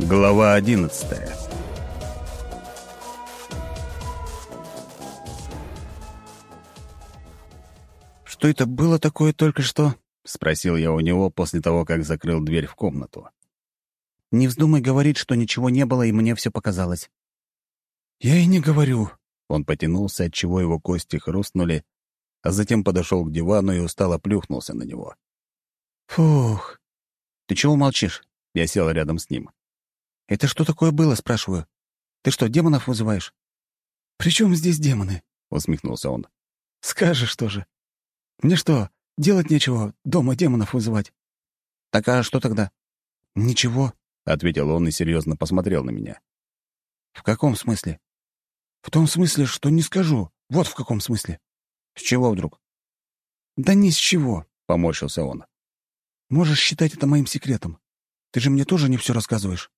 Глава одиннадцатая «Что это было такое только что?» — спросил я у него после того, как закрыл дверь в комнату. «Не вздумай говорить, что ничего не было, и мне все показалось». «Я и не говорю». Он потянулся, отчего его кости хрустнули, а затем подошел к дивану и устало плюхнулся на него. «Фух». «Ты чего молчишь?» Я сел рядом с ним. «Это что такое было?» — спрашиваю. «Ты что, демонов вызываешь?» «При чем здесь демоны?» — усмехнулся он. «Скажешь тоже. Мне что, делать нечего дома демонов вызывать?» «Так а что тогда?» «Ничего», — ответил он и серьезно посмотрел на меня. «В каком смысле?» «В том смысле, что не скажу. Вот в каком смысле». «С чего вдруг?» «Да ни с чего», — поморщился он. «Можешь считать это моим секретом. Ты же мне тоже не все рассказываешь».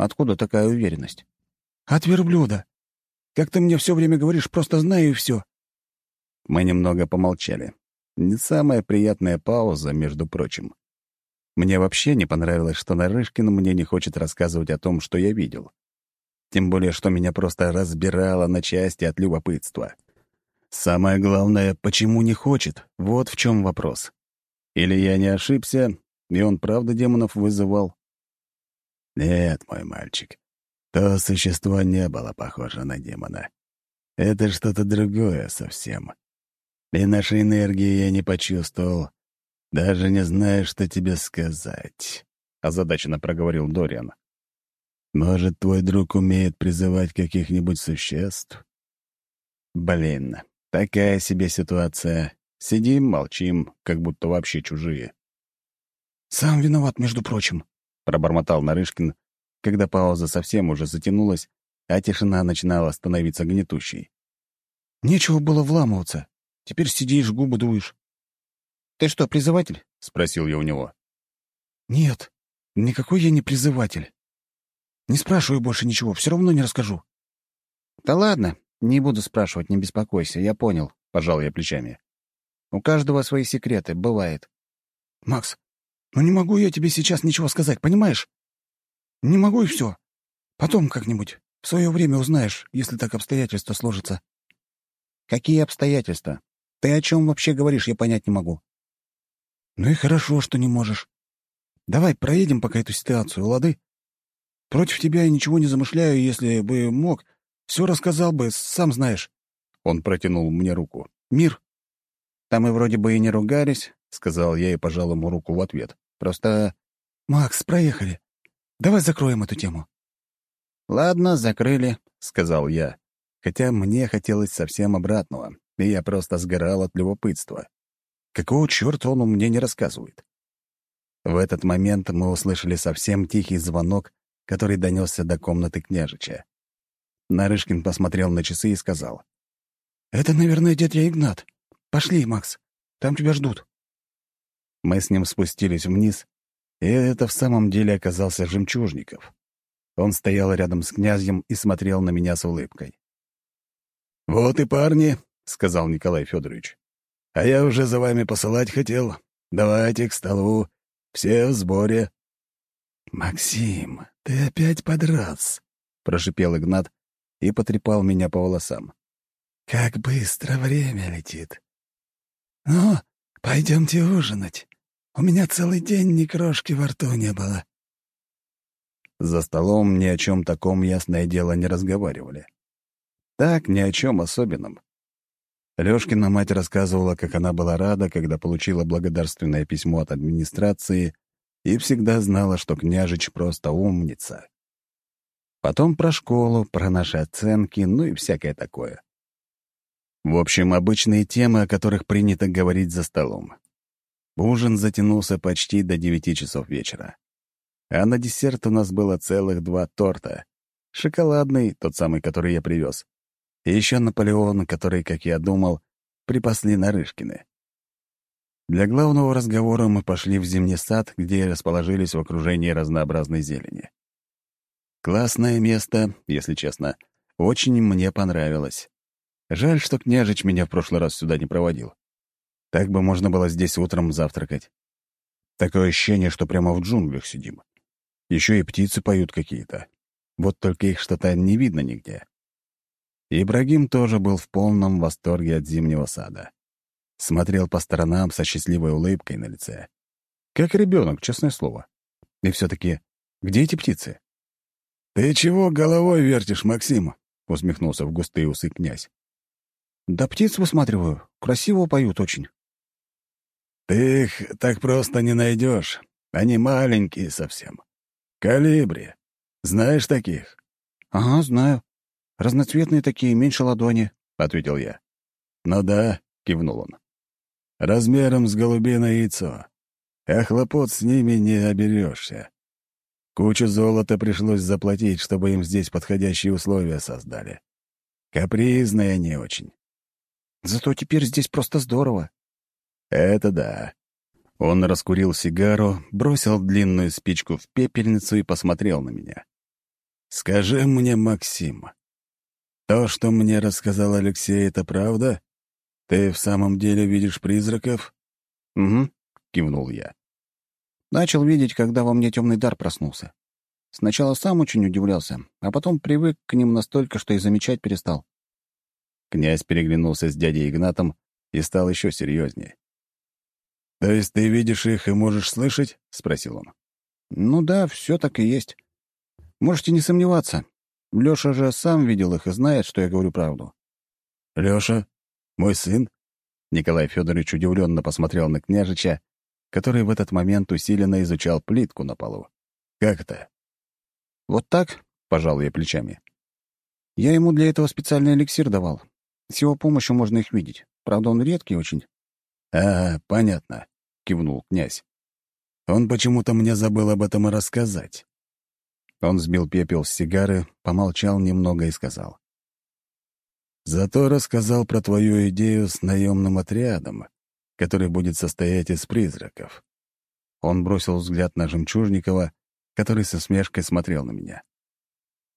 Откуда такая уверенность? От верблюда. Как ты мне все время говоришь, просто знаю и все. Мы немного помолчали. Не самая приятная пауза, между прочим. Мне вообще не понравилось, что Нарышкин мне не хочет рассказывать о том, что я видел. Тем более, что меня просто разбирало на части от любопытства. Самое главное, почему не хочет, вот в чем вопрос. Или я не ошибся, и он правда демонов вызывал? Нет, мой мальчик, то существо не было похоже на демона. Это что-то другое совсем. И нашей энергии я не почувствовал, даже не знаю, что тебе сказать», — озадаченно проговорил Дориан. «Может, твой друг умеет призывать каких-нибудь существ?» «Блин, такая себе ситуация. Сидим, молчим, как будто вообще чужие». «Сам виноват, между прочим», — пробормотал Нарышкин, когда пауза совсем уже затянулась, а тишина начинала становиться гнетущей. «Нечего было вламываться. Теперь сидишь, губы дуешь». «Ты что, призыватель?» — спросил я у него. «Нет, никакой я не призыватель. Не спрашивай больше ничего, все равно не расскажу». «Да ладно, не буду спрашивать, не беспокойся, я понял», — пожал я плечами. «У каждого свои секреты, бывает». «Макс, ну не могу я тебе сейчас ничего сказать, понимаешь? Не могу и все. Потом как-нибудь. В свое время узнаешь, если так обстоятельства сложатся. Какие обстоятельства? Ты о чем вообще говоришь, я понять не могу. Ну и хорошо, что не можешь. Давай проедем пока эту ситуацию, лады? Против тебя я ничего не замышляю, если бы мог, все рассказал бы, сам знаешь. Он протянул мне руку. Мир. Там мы вроде бы и не ругались, — сказал я и пожал ему руку в ответ. «Просто...» «Макс, проехали. Давай закроем эту тему». «Ладно, закрыли», — сказал я. Хотя мне хотелось совсем обратного, и я просто сгорал от любопытства. Какого черта он мне не рассказывает? В этот момент мы услышали совсем тихий звонок, который донесся до комнаты княжича. Нарышкин посмотрел на часы и сказал. «Это, наверное, дядя Игнат. Пошли, Макс. Там тебя ждут». Мы с ним спустились вниз, и это в самом деле оказался Жемчужников. Он стоял рядом с князем и смотрел на меня с улыбкой. «Вот и парни», — сказал Николай Федорович. «А я уже за вами посылать хотел. Давайте к столу. Все в сборе». «Максим, ты опять подрос», — прошипел Игнат и потрепал меня по волосам. «Как быстро время летит. Ну, пойдемте ужинать. У меня целый день ни крошки во рту не было». За столом ни о чем таком, ясное дело, не разговаривали. Так, ни о чем особенном. Лёшкина мать рассказывала, как она была рада, когда получила благодарственное письмо от администрации и всегда знала, что княжич просто умница. Потом про школу, про наши оценки, ну и всякое такое. В общем, обычные темы, о которых принято говорить за столом. Ужин затянулся почти до девяти часов вечера. А на десерт у нас было целых два торта. Шоколадный, тот самый, который я привез. И еще Наполеон, который, как я думал, припасли на Рышкины. Для главного разговора мы пошли в зимний сад, где расположились в окружении разнообразной зелени. Классное место, если честно. Очень мне понравилось. Жаль, что княжич меня в прошлый раз сюда не проводил. Так бы можно было здесь утром завтракать. Такое ощущение, что прямо в джунглях сидим. Еще и птицы поют какие-то. Вот только их что-то не видно нигде. Ибрагим тоже был в полном восторге от зимнего сада. Смотрел по сторонам со счастливой улыбкой на лице. Как ребенок, честное слово. И все-таки, где эти птицы? «Ты чего головой вертишь, Максим?» — усмехнулся в густые усы князь. «Да птиц высматриваю. Красиво поют очень». «Ты их так просто не найдешь. Они маленькие совсем. Калибри. Знаешь таких?» «Ага, знаю. Разноцветные такие, меньше ладони», — ответил я. «Ну да», — кивнул он. «Размером с голубиное яйцо. А хлопот с ними не оберешься. Кучу золота пришлось заплатить, чтобы им здесь подходящие условия создали. Капризные они очень. Зато теперь здесь просто здорово. Это да. Он раскурил сигару, бросил длинную спичку в пепельницу и посмотрел на меня. «Скажи мне, Максим, то, что мне рассказал Алексей, это правда? Ты в самом деле видишь призраков?» «Угу», — кивнул я. Начал видеть, когда во мне темный дар проснулся. Сначала сам очень удивлялся, а потом привык к ним настолько, что и замечать перестал. Князь переглянулся с дядей Игнатом и стал еще серьезнее. «То есть ты видишь их и можешь слышать?» — спросил он. «Ну да, все так и есть. Можете не сомневаться. Лёша же сам видел их и знает, что я говорю правду». «Лёша? Мой сын?» Николай Федорович удивленно посмотрел на княжича, который в этот момент усиленно изучал плитку на полу. «Как это?» «Вот так?» — пожал я плечами. «Я ему для этого специальный эликсир давал. С его помощью можно их видеть. Правда, он редкий очень». «А, понятно», — кивнул князь. «Он почему-то мне забыл об этом и рассказать». Он сбил пепел с сигары, помолчал немного и сказал. «Зато рассказал про твою идею с наемным отрядом, который будет состоять из призраков». Он бросил взгляд на Жемчужникова, который со смешкой смотрел на меня.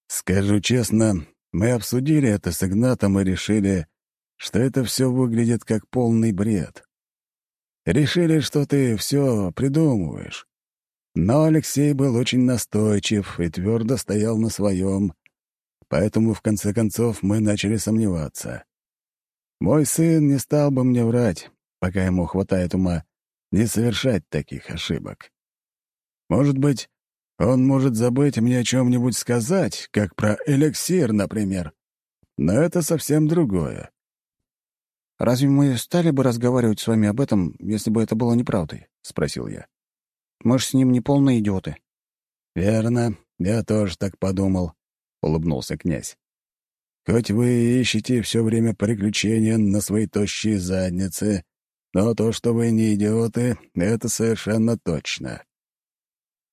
«Скажу честно, мы обсудили это с Игнатом и решили, что это все выглядит как полный бред. Решили, что ты все придумываешь. Но Алексей был очень настойчив и твердо стоял на своем, поэтому в конце концов мы начали сомневаться. Мой сын не стал бы мне врать, пока ему хватает ума не совершать таких ошибок. Может быть, он может забыть мне о чем-нибудь сказать, как про эликсир, например. Но это совсем другое. «Разве мы стали бы разговаривать с вами об этом, если бы это было неправдой?» — спросил я. «Мы ж с ним не полные идиоты». «Верно, я тоже так подумал», — улыбнулся князь. «Хоть вы ищете все время приключения на свои тощие задницы, но то, что вы не идиоты, это совершенно точно.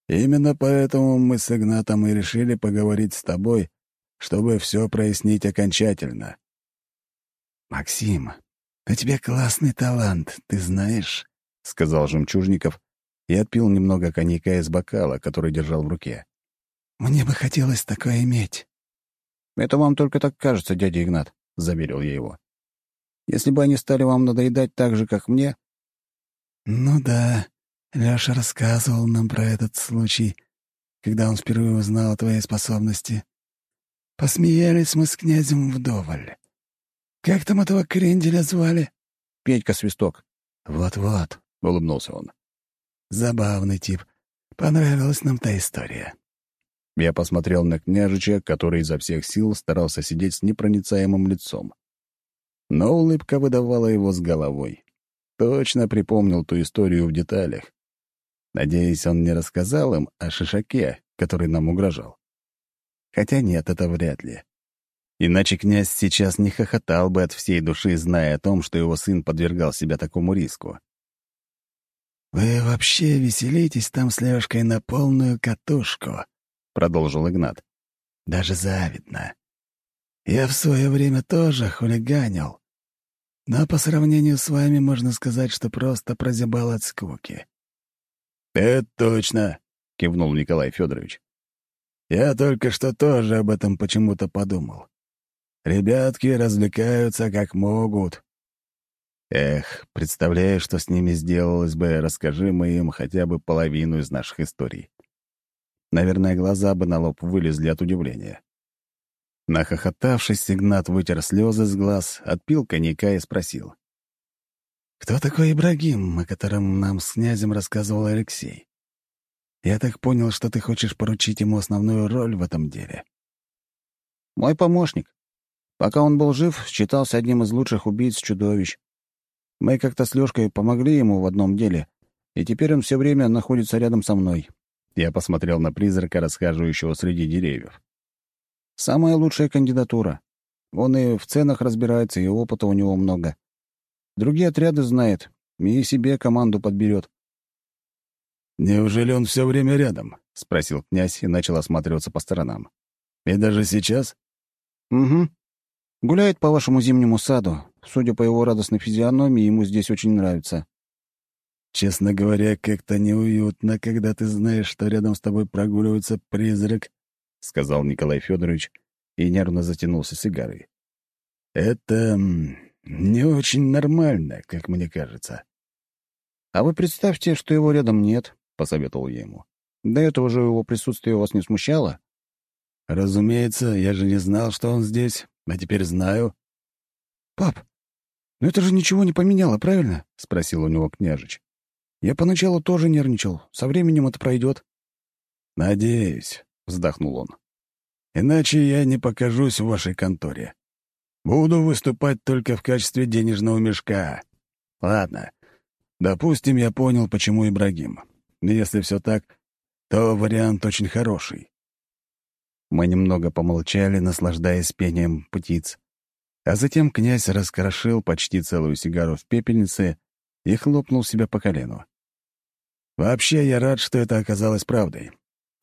Именно поэтому мы с Игнатом и решили поговорить с тобой, чтобы все прояснить окончательно». «Максим, у тебя классный талант, ты знаешь», — сказал Жемчужников и отпил немного коньяка из бокала, который держал в руке. «Мне бы хотелось такое иметь». «Это вам только так кажется, дядя Игнат», — заверил я его. «Если бы они стали вам надоедать так же, как мне...» «Ну да, Лёша рассказывал нам про этот случай, когда он впервые узнал о твоей способности. Посмеялись мы с князем вдоволь. Как там этого кренделя звали?» «Петька Свисток». «Вот-вот», — улыбнулся он. «Забавный тип. Понравилась нам та история». Я посмотрел на княжича, который изо всех сил старался сидеть с непроницаемым лицом. Но улыбка выдавала его с головой. Точно припомнил ту историю в деталях. Надеюсь, он не рассказал им о шишаке, который нам угрожал. Хотя нет, это вряд ли. Иначе князь сейчас не хохотал бы от всей души, зная о том, что его сын подвергал себя такому риску. «Вы вообще веселитесь там с Лёшкой на полную катушку», — продолжил Игнат. «Даже завидно. Я в свое время тоже хулиганил. Но по сравнению с вами можно сказать, что просто прозябал от скуки. «Это точно», — кивнул Николай Федорович. «Я только что тоже об этом почему-то подумал. Ребятки развлекаются как могут». Эх, представляю, что с ними сделалось бы, расскажи мы им хотя бы половину из наших историй. Наверное, глаза бы на лоб вылезли от удивления. Нахохотавшись, Игнат вытер слезы с глаз, отпил коньяка и спросил. «Кто такой Ибрагим, о котором нам с князем рассказывал Алексей? Я так понял, что ты хочешь поручить ему основную роль в этом деле». «Мой помощник. Пока он был жив, считался одним из лучших убийц-чудовищ. Мы как-то с Лёшкой помогли ему в одном деле, и теперь он все время находится рядом со мной». Я посмотрел на призрака, расхаживающего среди деревьев. «Самая лучшая кандидатура. Он и в ценах разбирается, и опыта у него много. Другие отряды знает, и себе команду подберет. «Неужели он все время рядом?» — спросил князь и начал осматриваться по сторонам. «И даже сейчас?» «Угу. Гуляет по вашему зимнему саду. Судя по его радостной физиономии, ему здесь очень нравится». «Честно говоря, как-то неуютно, когда ты знаешь, что рядом с тобой прогуливается призрак», — сказал Николай Федорович и нервно затянулся сигарой. «Это не очень нормально, как мне кажется». «А вы представьте, что его рядом нет», — посоветовал я ему. «До этого же его присутствие вас не смущало?» «Разумеется, я же не знал, что он здесь, а теперь знаю». «Пап, но это же ничего не поменяло, правильно?» — спросил у него княжич. «Я поначалу тоже нервничал. Со временем это пройдет». «Надеюсь», — вздохнул он. «Иначе я не покажусь в вашей конторе. Буду выступать только в качестве денежного мешка. Ладно, допустим, я понял, почему Ибрагим. Если все так, то вариант очень хороший. Мы немного помолчали, наслаждаясь пением птиц. А затем князь раскрошил почти целую сигару в пепельнице и хлопнул себя по колену. Вообще, я рад, что это оказалось правдой.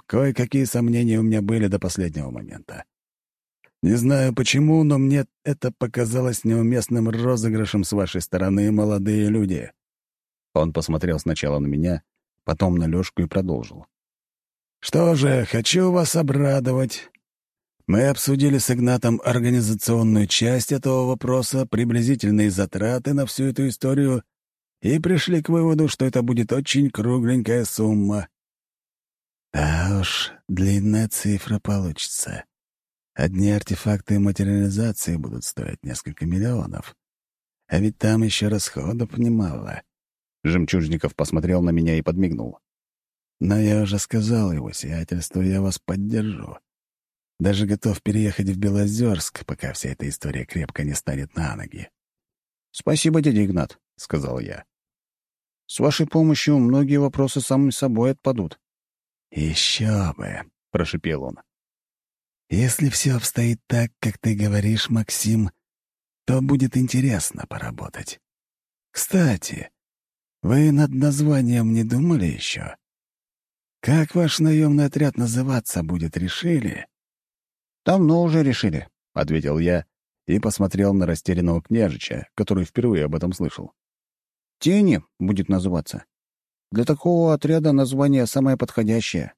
Кое-какие сомнения у меня были до последнего момента. Не знаю почему, но мне это показалось неуместным розыгрышем с вашей стороны, молодые люди. Он посмотрел сначала на меня, потом на Лёшку и продолжил. Что же, хочу вас обрадовать. Мы обсудили с Игнатом организационную часть этого вопроса, приблизительные затраты на всю эту историю и пришли к выводу, что это будет очень кругленькая сумма. Да уж, длинная цифра получится. Одни артефакты материализации будут стоить несколько миллионов. А ведь там еще расходов немало. Жемчужников посмотрел на меня и подмигнул. Но я уже сказал его сиятельству, я вас поддержу. Даже готов переехать в Белозерск, пока вся эта история крепко не станет на ноги. «Спасибо, дядя Игнат», — сказал я. «С вашей помощью многие вопросы сами собой отпадут». «Еще бы», — прошипел он. Если все обстоит так, как ты говоришь, Максим, то будет интересно поработать. Кстати, вы над названием не думали еще? Как ваш наемный отряд называться будет, решили? Давно уже решили, — ответил я и посмотрел на растерянного княжича, который впервые об этом слышал. «Тени» будет называться. Для такого отряда название самое подходящее.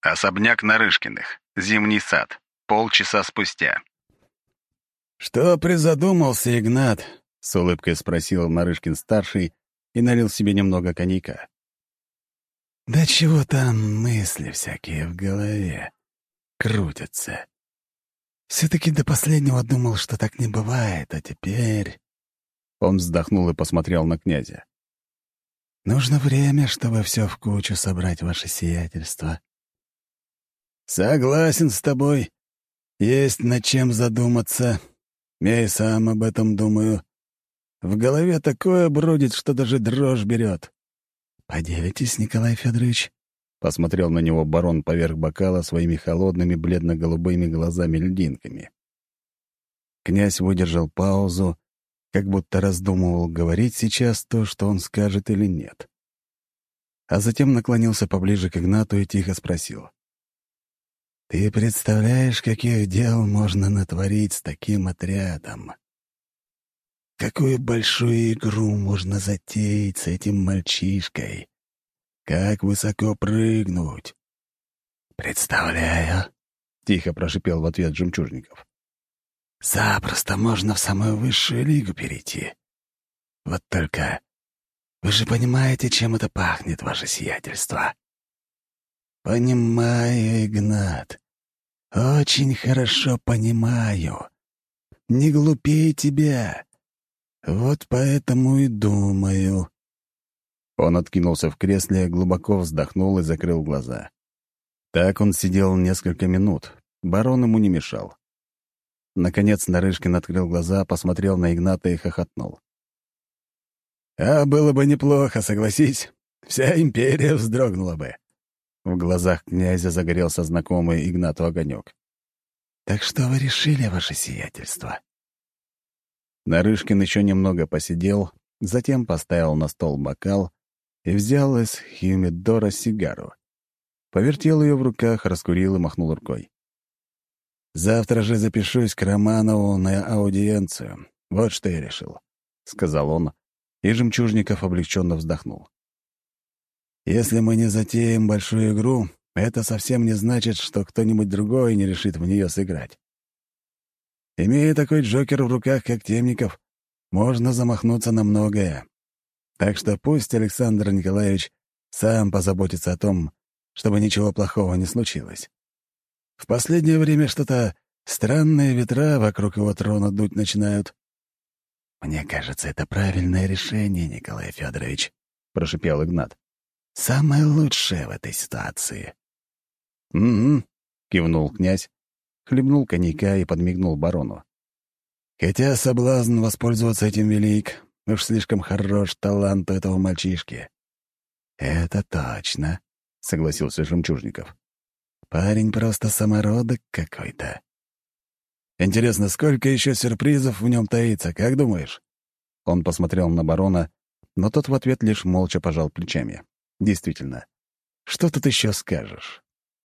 Особняк Нарышкиных. Зимний сад. Полчаса спустя. «Что призадумался, Игнат?» — с улыбкой спросил Нарышкин-старший и налил себе немного коньяка. «Да чего там мысли всякие в голове крутятся. Все-таки до последнего думал, что так не бывает, а теперь...» Он вздохнул и посмотрел на князя. «Нужно время, чтобы все в кучу собрать ваше сиятельство. «Согласен с тобой. Есть над чем задуматься. Я и сам об этом думаю. В голове такое бродит, что даже дрожь берет. Поделитесь, Николай Федорович?» Посмотрел на него барон поверх бокала своими холодными бледно-голубыми глазами-льдинками. Князь выдержал паузу, как будто раздумывал, говорить сейчас то, что он скажет или нет. А затем наклонился поближе к Игнату и тихо спросил. Ты представляешь, каких дел можно натворить с таким отрядом? Какую большую игру можно затеять с этим мальчишкой? Как высоко прыгнуть? Представляю, — тихо прошипел в ответ Жемчужников. Запросто можно в самую высшую лигу перейти. Вот только вы же понимаете, чем это пахнет, ваше сиятельство. «Понимаю, Игнат. Очень хорошо понимаю. Не глупее тебя. Вот поэтому и думаю». Он откинулся в кресле, глубоко вздохнул и закрыл глаза. Так он сидел несколько минут. Барон ему не мешал. Наконец Нарышкин открыл глаза, посмотрел на Игната и хохотнул. «А было бы неплохо, согласись. Вся империя вздрогнула бы». В глазах князя загорелся знакомый Игнату огонек. «Так что вы решили, ваше сиятельство?» Нарышкин еще немного посидел, затем поставил на стол бокал и взял из химидора сигару. Повертел ее в руках, раскурил и махнул рукой. «Завтра же запишусь к Романову на аудиенцию. Вот что я решил», — сказал он, и Жемчужников облегченно вздохнул. «Если мы не затеем большую игру, это совсем не значит, что кто-нибудь другой не решит в нее сыграть. Имея такой Джокер в руках, как Темников, можно замахнуться на многое. Так что пусть Александр Николаевич сам позаботится о том, чтобы ничего плохого не случилось. В последнее время что-то странные ветра вокруг его трона дуть начинают. «Мне кажется, это правильное решение, Николай Федорович», — прошипел Игнат. «Самое лучшее в этой ситуации». «Угу», — кивнул князь, хлебнул коньяка и подмигнул барону. «Хотя соблазн воспользоваться этим велик. Уж слишком хорош талант у этого мальчишки». «Это точно», — согласился Жемчужников. «Парень просто самородок какой-то». «Интересно, сколько еще сюрпризов в нем таится, как думаешь?» Он посмотрел на барона, но тот в ответ лишь молча пожал плечами. «Действительно, что тут еще скажешь?»